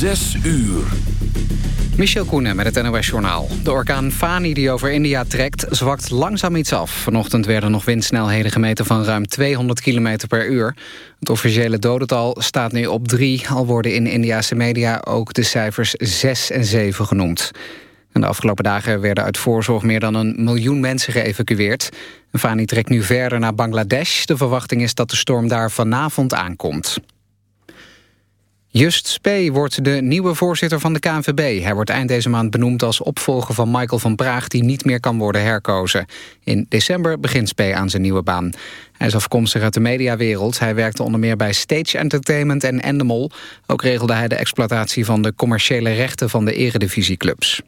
Zes uur. Michel Koenen met het NOS-journaal. De orkaan Fani die over India trekt, zwakt langzaam iets af. Vanochtend werden nog windsnelheden gemeten van ruim 200 km per uur. Het officiële dodental staat nu op drie... al worden in Indiase media ook de cijfers 6 en 7 genoemd. En de afgelopen dagen werden uit voorzorg meer dan een miljoen mensen geëvacueerd. Fani trekt nu verder naar Bangladesh. De verwachting is dat de storm daar vanavond aankomt. Just Spee wordt de nieuwe voorzitter van de KNVB. Hij wordt eind deze maand benoemd als opvolger van Michael van Praag... die niet meer kan worden herkozen. In december begint Spee aan zijn nieuwe baan. Hij is afkomstig uit de mediawereld. Hij werkte onder meer bij Stage Entertainment en Endemol. Ook regelde hij de exploitatie van de commerciële rechten van de eredivisieclubs.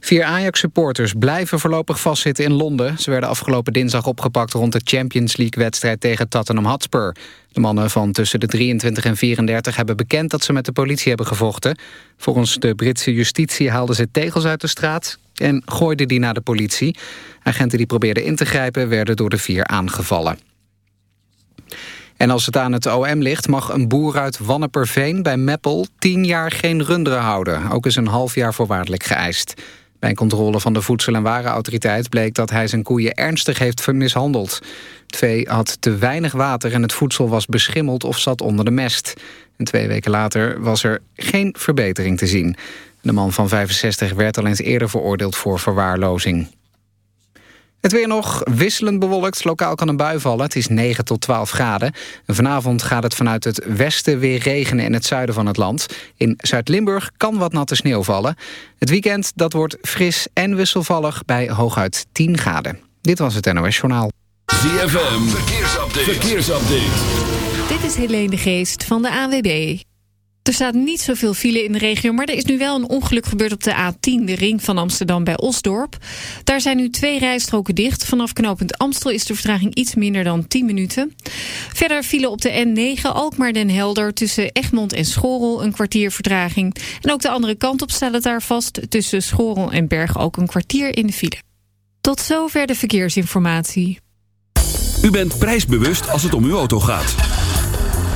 Vier Ajax-supporters blijven voorlopig vastzitten in Londen. Ze werden afgelopen dinsdag opgepakt rond de Champions League-wedstrijd tegen Tottenham Hotspur. De mannen van tussen de 23 en 34 hebben bekend dat ze met de politie hebben gevochten. Volgens de Britse justitie haalden ze tegels uit de straat en gooiden die naar de politie. Agenten die probeerden in te grijpen werden door de vier aangevallen. En als het aan het OM ligt, mag een boer uit Wanneperveen bij Meppel tien jaar geen runderen houden. Ook is een half jaar voorwaardelijk geëist. Bij controle van de Voedsel- en Warenautoriteit bleek dat hij zijn koeien ernstig heeft mishandeld. Het vee had te weinig water en het voedsel was beschimmeld of zat onder de mest. En twee weken later was er geen verbetering te zien. De man van 65 werd al eens eerder veroordeeld voor verwaarlozing. Het weer nog wisselend bewolkt. Lokaal kan een bui vallen. Het is 9 tot 12 graden. En vanavond gaat het vanuit het westen weer regenen in het zuiden van het land. In Zuid-Limburg kan wat natte sneeuw vallen. Het weekend dat wordt fris en wisselvallig bij hooguit 10 graden. Dit was het NOS Journaal. ZFM, verkeersupdate. verkeersupdate. Dit is Helene de Geest van de AWB. Er staat niet zoveel file in de regio, maar er is nu wel een ongeluk gebeurd op de A10, de ring van Amsterdam bij Osdorp. Daar zijn nu twee rijstroken dicht. Vanaf knooppunt Amstel is de vertraging iets minder dan 10 minuten. Verder file op de N9 Alkmaar den Helder tussen Egmond en Schorel een kwartier vertraging. En ook de andere kant op staat het daar vast tussen Schorel en Berg ook een kwartier in de file. Tot zover de verkeersinformatie. U bent prijsbewust als het om uw auto gaat.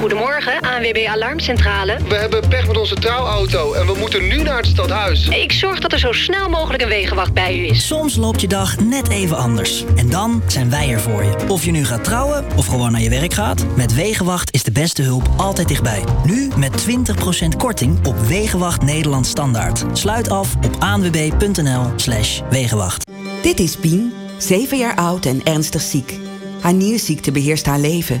Goedemorgen, ANWB Alarmcentrale. We hebben pech met onze trouwauto en we moeten nu naar het stadhuis. Ik zorg dat er zo snel mogelijk een wegenwacht bij u is. Soms loopt je dag net even anders. En dan zijn wij er voor je. Of je nu gaat trouwen of gewoon naar je werk gaat. Met Wegenwacht is de beste hulp altijd dichtbij. Nu met 20% korting op Wegenwacht Nederland Standaard. Sluit af op aanwb.nl slash Wegenwacht. Dit is Pien, 7 jaar oud en ernstig ziek. Haar nierziekte beheerst haar leven.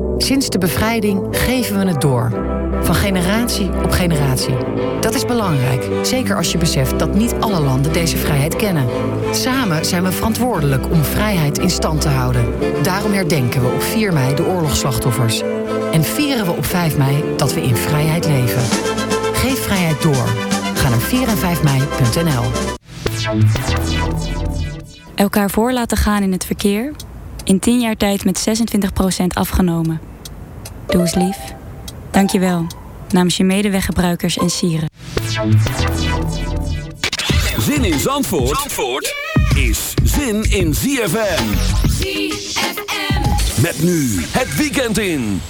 Sinds de bevrijding geven we het door. Van generatie op generatie. Dat is belangrijk, zeker als je beseft dat niet alle landen deze vrijheid kennen. Samen zijn we verantwoordelijk om vrijheid in stand te houden. Daarom herdenken we op 4 mei de oorlogsslachtoffers. En vieren we op 5 mei dat we in vrijheid leven. Geef vrijheid door. Ga naar 4 en 5 mei.nl. Elkaar voor laten gaan in het verkeer. In 10 jaar tijd met 26% afgenomen. Doe eens lief. Dank je wel. Namens je medeweggebruikers en sieren. Zin in Zandvoort, Zandvoort is zin in ZFM. ZFM. Met nu het weekend in.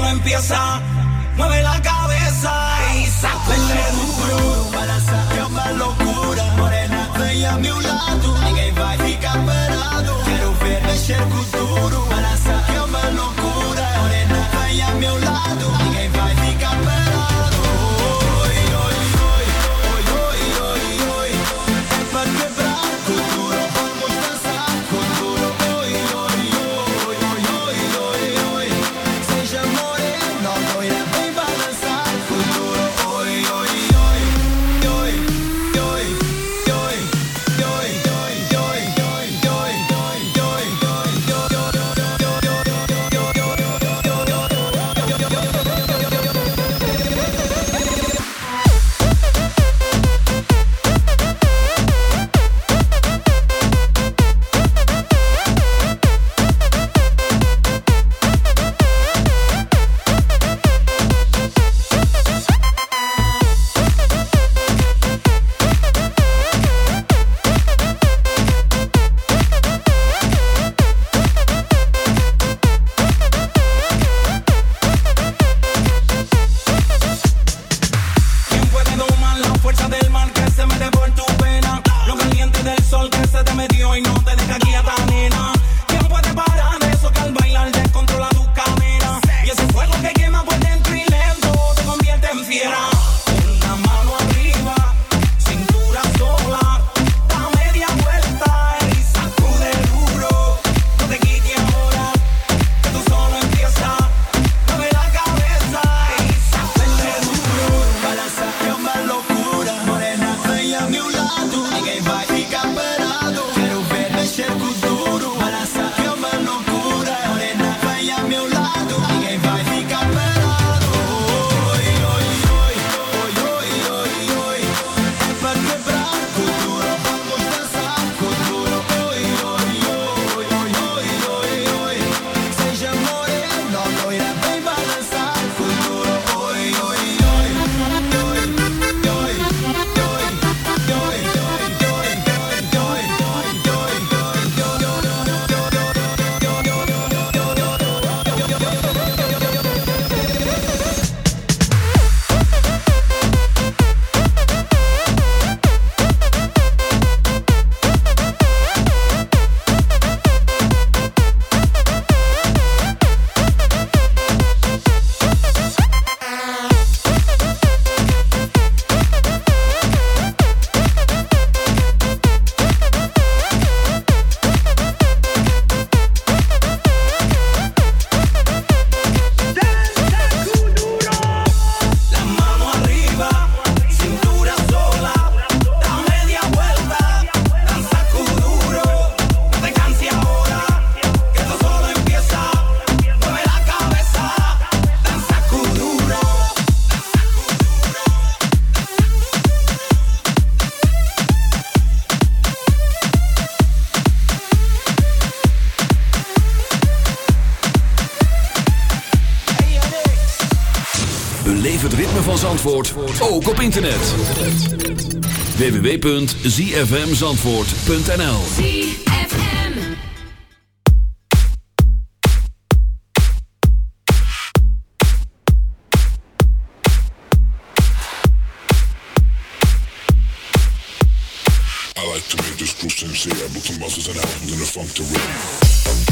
solo empieza. Mueve la cabeza y sacúdele duro. Para sacar más locura. Morena, bella, mi lado. Ninguém vai ficar parado. Quero ver mexer com duro. Para sacar más locura. Morena, bella, mi lado. Ninguém vai got op internet. www.zfmzandvoort.nl I like to make this sincere. Some to.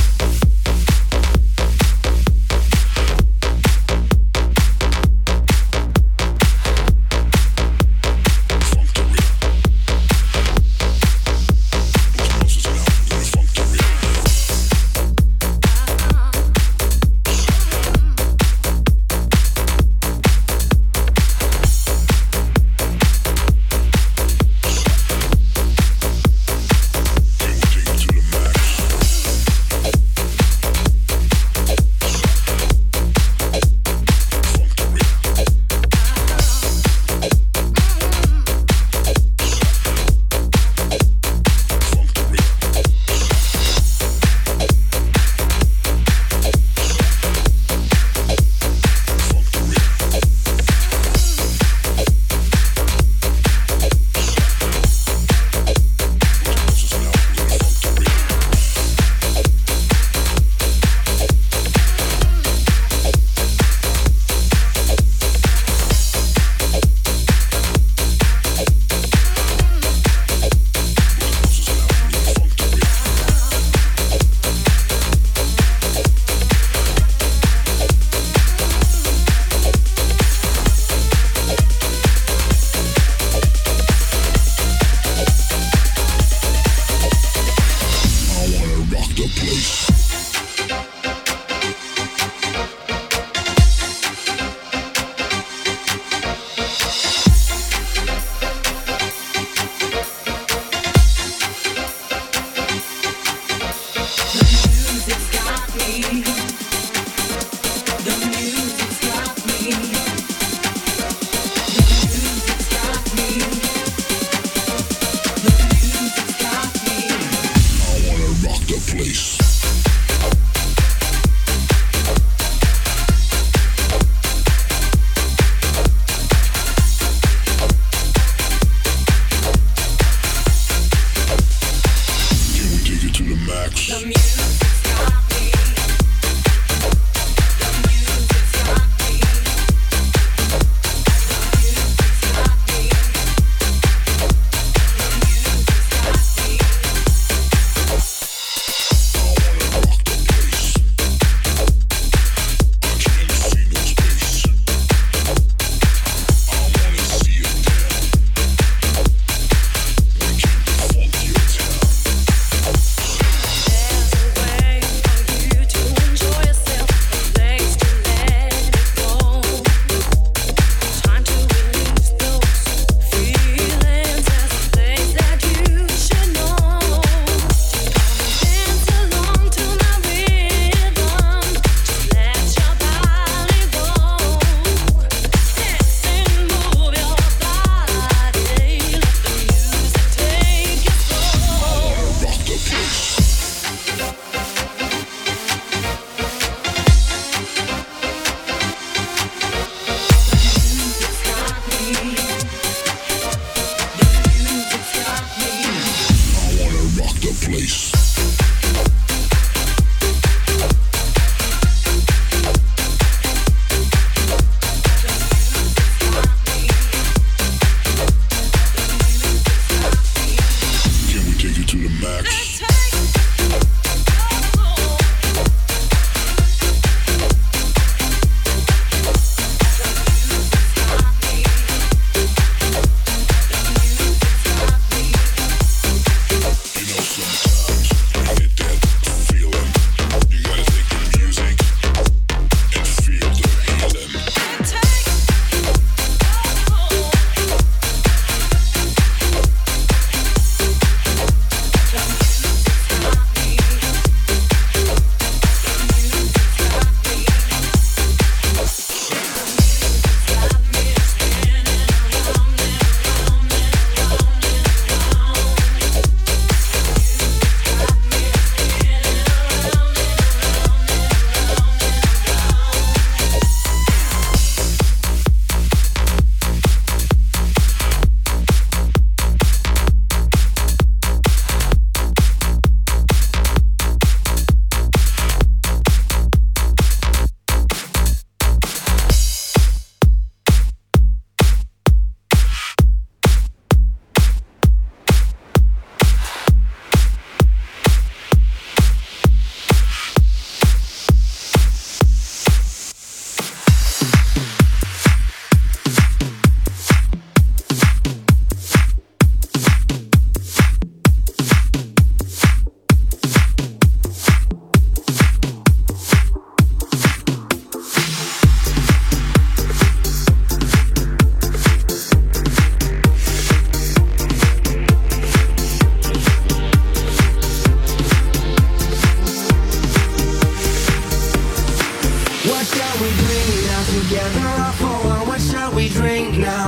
Drink now?